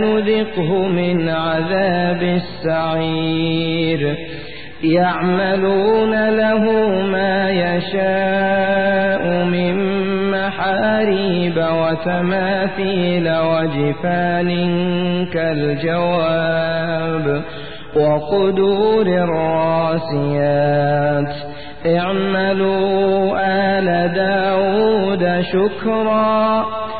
نذقه من عذاب السعير. يعملون له ما يشاء من محاريب وتماثيل وجفان كالجواب وقدور الراسيات. اعملوا آل داود شكرا.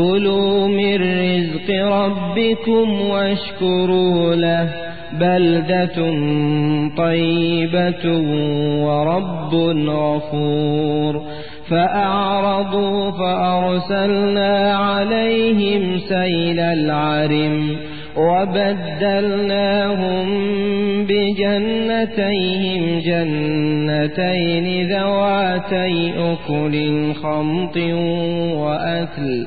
كلوا من رزق ربكم واشكروا له بلدة طيبة ورب غفور فأعرضوا فأرسلنا عليهم سيل العرم وبدلناهم بجنتيهم جنتين ذواتي أكل خمط وأكل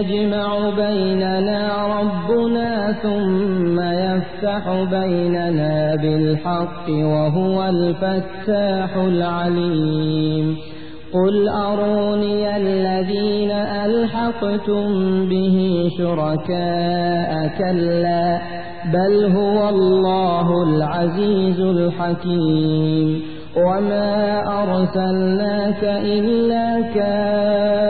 يجمع بيننا ربنا ثم يفتح بيننا بالحق وهو الفتاح العليم. قل أروني الذين ألحقتم به شركاء كلا بل هو الله العزيز الحكيم. وما أرسلناك إلا كافة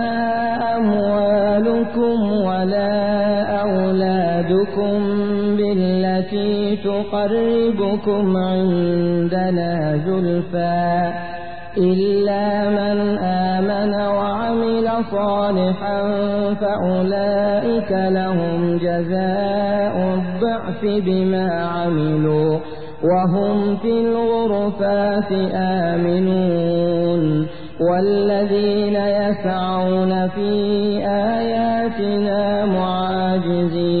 أولادكم بالتي تقربكم عندنا زلفى إلا من آمن وعمل صالحا فأولئك لهم جزاء الضعف بما عملوا وهم في الغرفات آمنون والذين يسعون في آياتنا معاجزين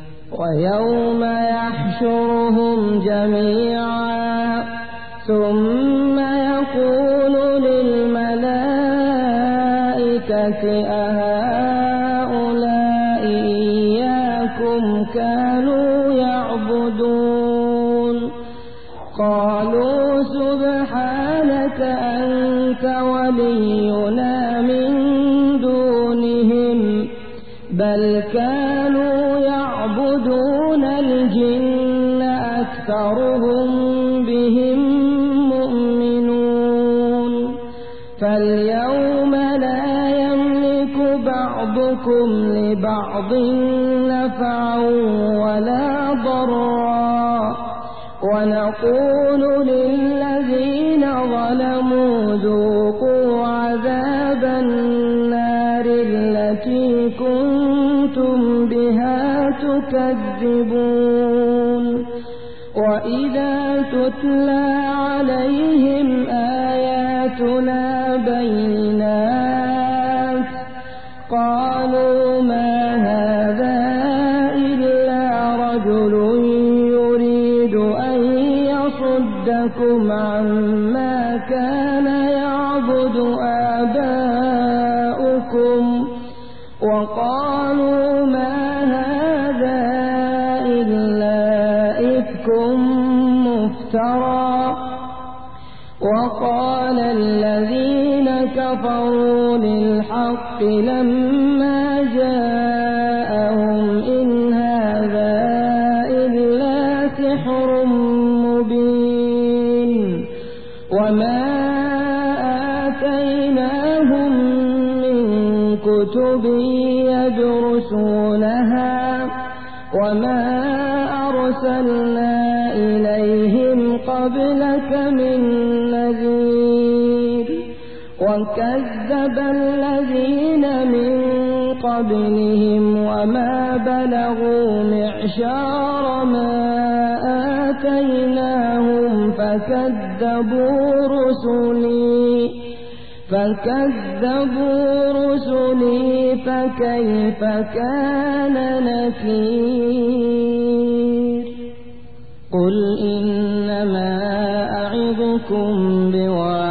ويوم يحشرهم جميعا ثم يقول للملائكة أهؤلاء يعبدون الجن أكثرهم بهم مؤمنون فاليوم لا يملك بعضكم لبعض نفعا ولا ضرا ونقول للذين ظلموا ذوقوا تكذبون وإذا تتلى عليهم آياتنا بينات كفروا للحق لما فكذبوا رسلي فكذبوا رسلي فكيف كان نكير؟ قل إنما أعظكم بواحدة